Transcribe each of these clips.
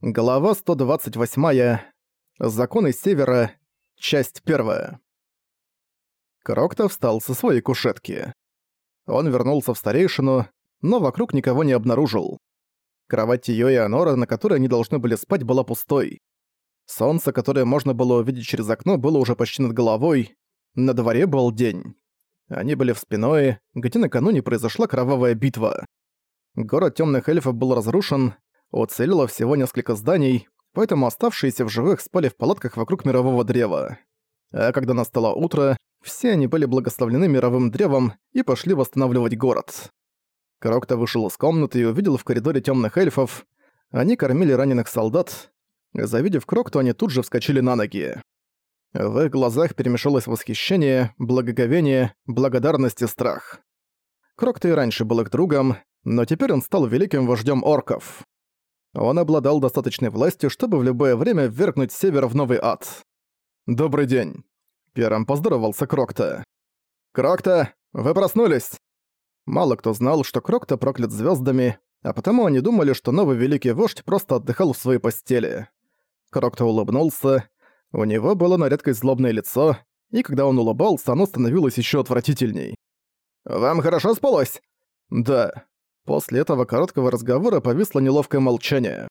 Глава 128. Законы Севера. Часть 1. Крокто встал со своей кушетки. Он вернулся в старейшину, но вокруг никого не обнаружил. Кровать её и Анора, на которой они должны были спать, была пустой. Солнце, которое можно было увидеть через окно, было уже почти над головой. На дворе был день. Они были в Спиное, где накануне произошла кровавая битва. Город тёмных эльфов был разрушен, Уцелело всего несколько зданий, поэтому оставшиеся в живых спали в палатках вокруг мирового древа. А когда настало утро, все они были благословлены мировым древом и пошли восстанавливать город. Крокто вышел из комнаты и увидел в коридоре темных эльфов. Они кормили раненых солдат. Завидев Крокту, они тут же вскочили на ноги. В их глазах перемешалось восхищение, благоговение, благодарность и страх. Крокто и раньше был их другом, но теперь он стал великим вождем орков. Он обладал достаточной властью, чтобы в любое время ввергнуть Север в новый ад. «Добрый день!» Первым поздоровался Крокта. «Крокта, вы проснулись!» Мало кто знал, что Крокта проклят звездами, а потому они думали, что новый великий вождь просто отдыхал в своей постели. Крокта улыбнулся, у него было на редкость злобное лицо, и когда он улыбался, оно становилось еще отвратительней. «Вам хорошо спалось?» «Да», После этого короткого разговора повисло неловкое молчание.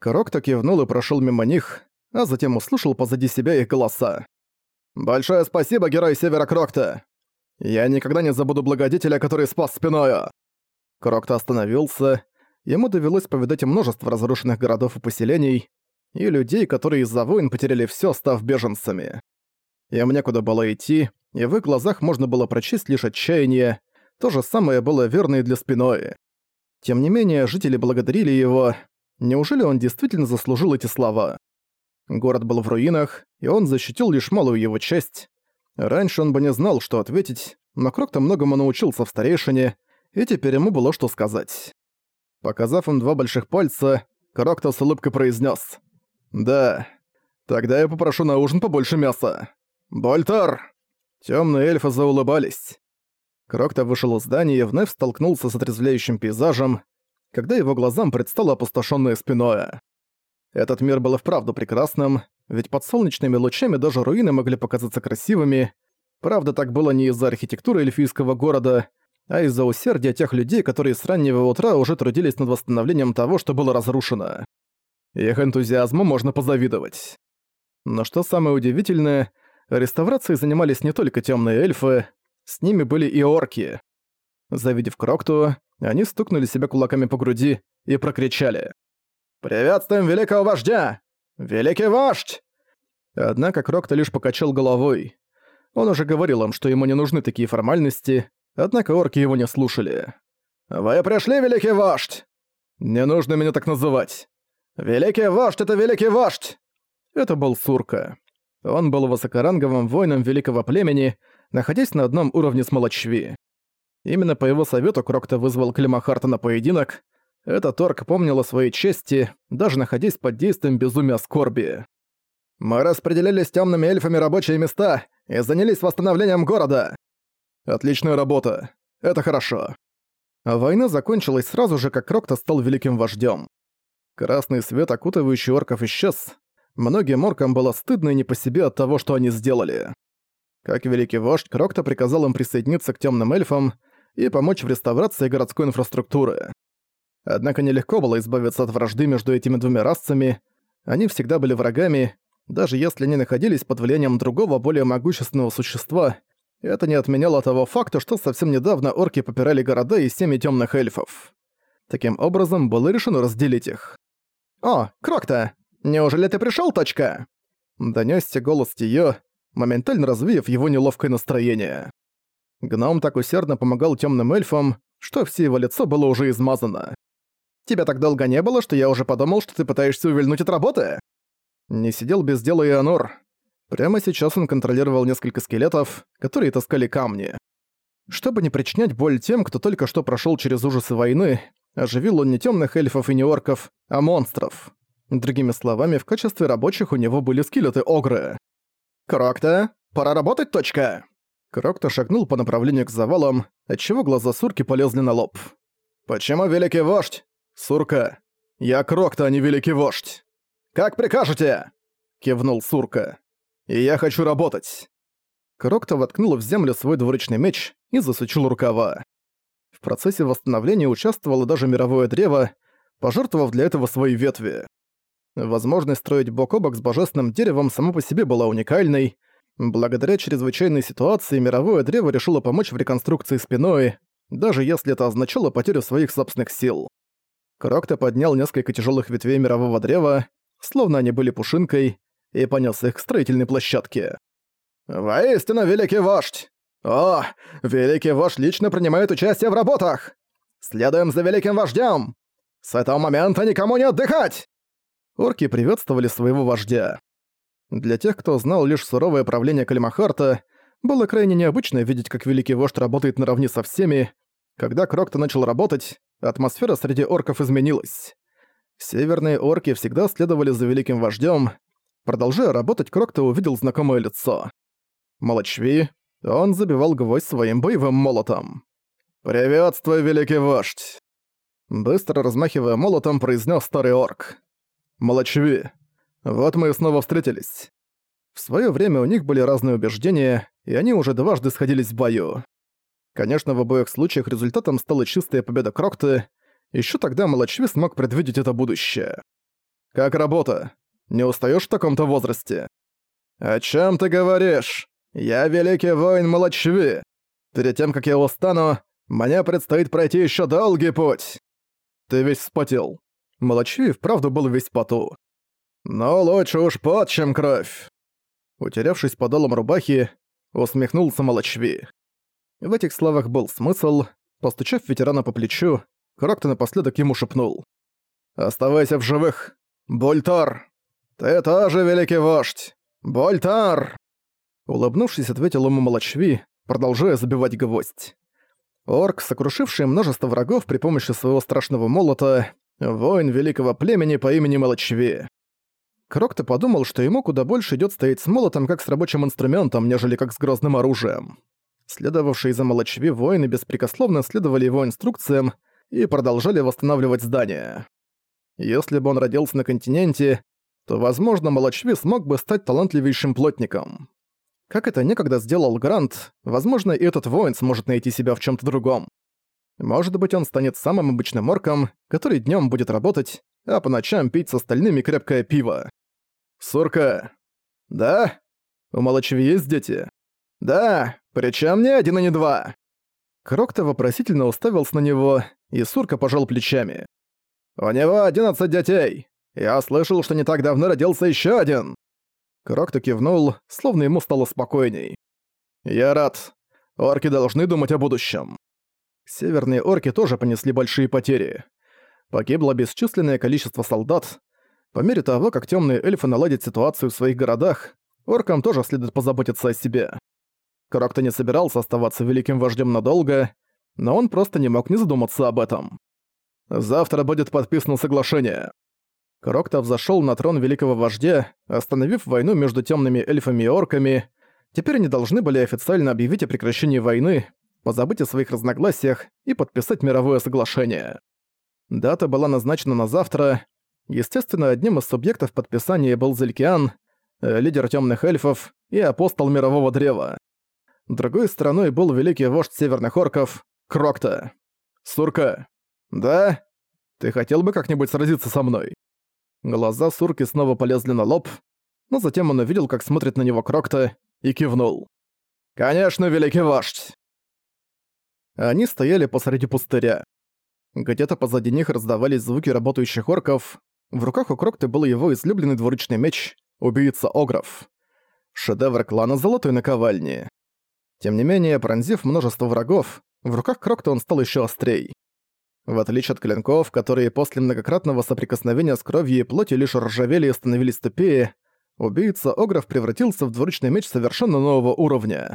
Крокто кивнул и прошел мимо них, а затем услышал позади себя их голоса. «Большое спасибо, герой Севера Крокта! Я никогда не забуду благодетеля, который спас спиною!» Крокто остановился. Ему довелось повидать множество разрушенных городов и поселений, и людей, которые из-за войн потеряли всё, став беженцами. Им некуда было идти, и в их глазах можно было прочесть лишь отчаяние. То же самое было верно и для спиной. Тем не менее, жители благодарили его. Неужели он действительно заслужил эти слова? Город был в руинах, и он защитил лишь малую его часть. Раньше он бы не знал, что ответить, но Крокто многому научился в старейшине, и теперь ему было что сказать. Показав им два больших пальца, Крокто с улыбкой произнес: «Да, тогда я попрошу на ужин побольше мяса». «Больтар!» Темные эльфы заулыбались. Крокто вышел из здания и вновь столкнулся с отрезвляющим пейзажем, когда его глазам предстало опустошенное спиное. Этот мир был и вправду прекрасным, ведь под солнечными лучами даже руины могли показаться красивыми. Правда, так было не из-за архитектуры эльфийского города, а из-за усердия тех людей, которые с раннего утра уже трудились над восстановлением того, что было разрушено. Их энтузиазму можно позавидовать. Но что самое удивительное, реставрацией занимались не только темные эльфы, с ними были и орки. Завидев Крокту, они стукнули себя кулаками по груди и прокричали. «Приветствуем великого вождя! Великий вождь!» Однако Крокта лишь покачал головой. Он уже говорил им, что ему не нужны такие формальности, однако орки его не слушали. «Вы пришли, великий вождь!» «Не нужно меня так называть!» «Великий вождь — это великий вождь!» Это был Сурка. Он был высокоранговым воином великого племени, находясь на одном уровне с Молочви. Именно по его совету Крокто вызвал Климахарта на поединок. Этот орк помнил о своей чести, даже находясь под действием безумия скорби. «Мы распределили с темными эльфами рабочие места и занялись восстановлением города!» «Отличная работа. Это хорошо». Война закончилась сразу же, как Крокто стал великим вождем. Красный свет, окутывающий орков, исчез. Многим оркам было стыдно и не по себе от того, что они сделали. Как великий вождь, Крокто приказал им присоединиться к темным эльфам и помочь в реставрации городской инфраструктуры. Однако нелегко было избавиться от вражды между этими двумя расами, они всегда были врагами, даже если они находились под влиянием другого, более могущественного существа, это не отменяло того факта, что совсем недавно орки попирали города и семьи темных эльфов. Таким образом, было решено разделить их. «О, Крокта, неужели ты пришёл, точка?» Донёсся голос Тиё, моментально развеяв его неловкое настроение. Гном так усердно помогал темным эльфам, что все его лицо было уже измазано. «Тебя так долго не было, что я уже подумал, что ты пытаешься увильнуть от работы?» Не сидел без дела и Анор. Прямо сейчас он контролировал несколько скелетов, которые таскали камни. Чтобы не причинять боль тем, кто только что прошел через ужасы войны, оживил он не темных эльфов и не орков, а монстров. Другими словами, в качестве рабочих у него были скелеты-огры. «Крокта, пора работать, точка!» Крокта шагнул по направлению к завалам, отчего глаза Сурки полезли на лоб. «Почему великий вождь?» «Сурка, Я Крокта, а не Великий Вождь. Как прикажете!» — кивнул Сурка. «И я хочу работать!» Крокта воткнул в землю свой двуручный меч и засучил рукава. В процессе восстановления участвовало даже мировое древо, пожертвовав для этого свои ветви. Возможность строить бок о бок с божественным деревом само по себе была уникальной. Благодаря чрезвычайной ситуации мировое древо решило помочь в реконструкции спиной, даже если это означало потерю своих собственных сил. Крокто поднял несколько тяжелых ветвей мирового древа, словно они были пушинкой, и понес их к строительной площадке. «Воистину, великий вождь! О, великий вождь лично принимает участие в работах! Следуем за великим вождем! С этого момента никому не отдыхать!» Орки приветствовали своего вождя. Для тех, кто знал лишь суровое правление Калимахарта, было крайне необычно видеть, как великий вождь работает наравне со всеми. Когда Крокто начал работать, атмосфера среди орков изменилась. Северные орки всегда следовали за великим вождем. Продолжая работать, Крокто увидел знакомое лицо. Молочви, он забивал гвоздь своим боевым молотом. «Приветствую, великий вождь!» Быстро размахивая молотом, произнес старый орк. «Молочви, вот мы и снова встретились». В свое время у них были разные убеждения, и они уже дважды сходились в бою. Конечно, в обоих случаях результатом стала чистая победа Крокты, еще тогда Молочви смог предвидеть это будущее. «Как работа? Не устаешь в таком-то возрасте?» «О чем ты говоришь? Я великий воин Молочви. Перед тем, как я устану, мне предстоит пройти еще долгий путь». «Ты весь вспотел». Молочви вправду был весь поту. «Но лучше уж пот, чем кровь». Утерявшись подолом рубахи, усмехнулся Молочви. В этих словах был смысл. Постучав ветерана по плечу, Крокто напоследок ему шепнул. «Оставайся в живых! Больтар! Ты тоже великий вождь! Больтар!» Улыбнувшись, ответил ему Молочви, продолжая забивать гвоздь. Орк, сокрушивший множество врагов при помощи своего страшного молота, воин великого племени по имени Молочви. Крокто подумал, что ему куда больше идет стоять с молотом как с рабочим инструментом, нежели как с грозным оружием. Следовавшие за Молочви воины беспрекословно следовали его инструкциям, и продолжали восстанавливать здание. Если бы он родился на континенте, то, возможно, Молочви смог бы стать талантливейшим плотником. Как это некогда сделал Грант, возможно, и этот воин сможет найти себя в чем то другом. Может быть, он станет самым обычным орком, который днем будет работать, а по ночам пить с остальными крепкое пиво. Сурка. Да? У Молочви есть дети? Да, причем не один и не два. Крокто вопросительно уставился на него, и Сурка пожал плечами. «У него одиннадцать детей! Я слышал, что не так давно родился еще один!» Крокто кивнул, словно ему стало спокойней. «Я рад. Орки должны думать о будущем». Северные орки тоже понесли большие потери. Погибло бесчисленное количество солдат. По мере того, как темные эльфы наладят ситуацию в своих городах, оркам тоже следует позаботиться о себе. Крокто не собирался оставаться великим вождем надолго, но он просто не мог не задуматься об этом. Завтра будет подписано соглашение. Крокто взошел на трон великого вождя, остановив войну между темными эльфами и орками. Теперь они должны были официально объявить о прекращении войны, позабыть о своих разногласиях и подписать мировое соглашение. Дата была назначена на завтра. Естественно, одним из субъектов подписания был Зелькиан, э, лидер темных эльфов и апостол мирового древа. Другой стороной был великий вождь северных орков Крокта. Сурка. Да? Ты хотел бы как-нибудь сразиться со мной? Глаза Сурки снова полезли на лоб, но затем он увидел, как смотрит на него Крокта, и кивнул. «Конечно, великий вождь!» Они стояли посреди пустыря. Где-то позади них раздавались звуки работающих орков. В руках у Крокта был его излюбленный двуручный меч — убийца Огров. Шедевр клана Золотой Наковальни. Тем не менее, пронзив множество врагов, в руках Крокта он стал еще острей. В отличие от клинков, которые после многократного соприкосновения с кровью и плотью лишь ржавели и становились тупее, убийца Огров превратился в двуручный меч совершенно нового уровня.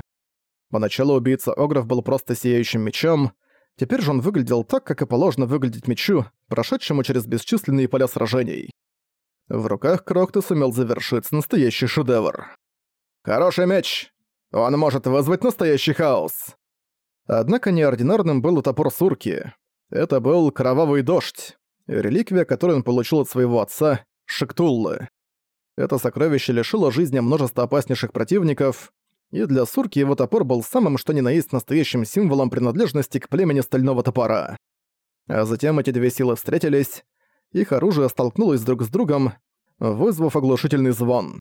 Поначалу убийца Огров был просто сияющим мечом, теперь же он выглядел так, как и положено выглядеть мечу, прошедшему через бесчисленные поля сражений. В руках Крокта сумел завершить настоящий шедевр. «Хороший меч! Он может вызвать настоящий хаос!» Однако неординарным был топор Сурки. Это был кровавый дождь. реликвия, которую он получил от своего отца, Шектуллы. Это сокровище лишило жизни множества опаснейших противников, и для Сурки его топор был самым что ни на есть настоящим символом принадлежности к племени Стального Топора. А затем эти две силы встретились, их оружие столкнулось друг с другом, вызвав оглушительный звон.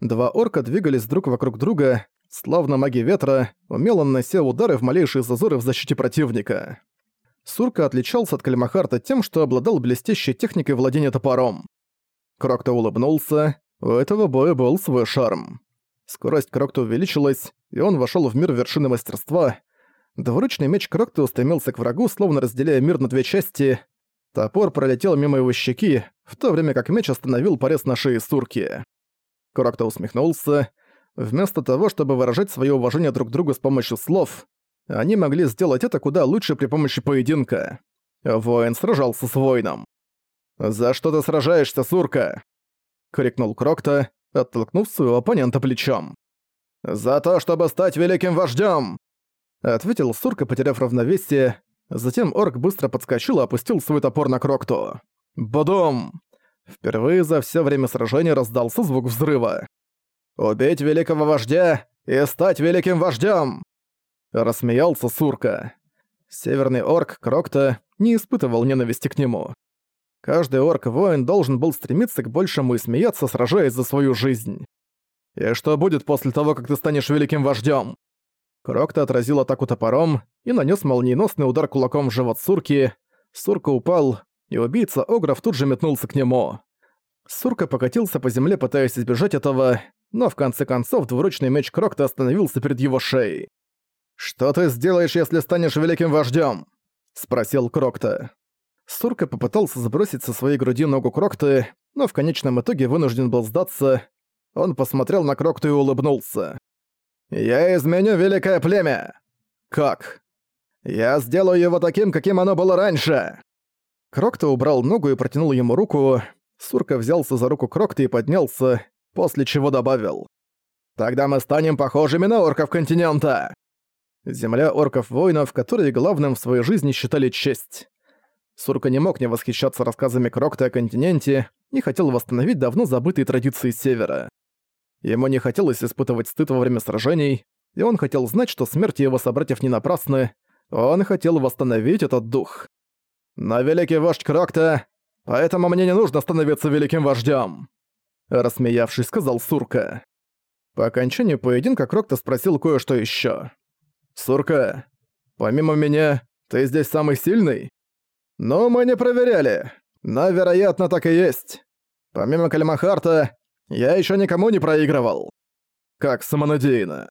Два орка двигались друг вокруг друга, славно маги ветра, умело нанося удары в малейшие зазоры в защите противника. Сурка отличался от Кальмахарта тем, что обладал блестящей техникой владения топором. Крокто улыбнулся, у этого боя был свой шарм. Скорость Крокта увеличилась, и он вошел в мир вершины мастерства. Двуручный меч Крокта устремился к врагу, словно разделяя мир на две части. Топор пролетел мимо его щеки, в то время как меч остановил порез на шее Сурки. Крокто усмехнулся. Вместо того, чтобы выражать свое уважение друг другу с помощью слов, они могли сделать это куда лучше при помощи поединка. Воин сражался с воином. «За что ты сражаешься, Сурка?» — крикнул Крокта, оттолкнув своего оппонента плечом. «За то, чтобы стать великим вождем! ответил Сурка, потеряв равновесие. Затем орк быстро подскочил и опустил свой топор на Крокту. «Бадум!» Впервые за все время сражения раздался звук взрыва. «Убить великого вождя и стать великим вождем!» Рассмеялся Сурка. Северный орк Крокта не испытывал ненависти к нему. Каждый орк-воин должен был стремиться к большему и смеяться, сражаясь за свою жизнь. «И что будет после того, как ты станешь великим вождем? Крокта отразил атаку топором и нанес молниеносный удар кулаком в живот Сурки. Сурка упал, и убийца Огров тут же метнулся к нему. Сурка покатился по земле, пытаясь избежать этого, но в конце концов двуручный меч Крокта остановился перед его шеей. «Что ты сделаешь, если станешь великим вождем? спросил Крокта. Сурка попытался сбросить со своей груди ногу Крокты, но в конечном итоге вынужден был сдаться. Он посмотрел на Крокту и улыбнулся. «Я изменю великое племя!» «Как?» «Я сделаю его таким, каким оно было раньше!» Крокта убрал ногу и протянул ему руку. Сурка взялся за руку Крокта и поднялся, после чего добавил. «Тогда мы станем похожими на орков континента!» Земля орков-воинов, которые главным в своей жизни считали честь. Сурка не мог не восхищаться рассказами Крокта о континенте и хотел восстановить давно забытые традиции Севера. Ему не хотелось испытывать стыд во время сражений, и он хотел знать, что смерти его собратьев не напрасны, он хотел восстановить этот дух. «Но великий вождь Крокта, поэтому мне не нужно становиться великим вождем!» Рассмеявшись, сказал Сурка. По окончанию поединка Крокта спросил кое-что еще. «Сурка, помимо меня, ты здесь самый сильный?» «Ну, мы не проверяли. Но, вероятно, так и есть. Помимо Кальмахарта, я еще никому не проигрывал. Как самонадеянно.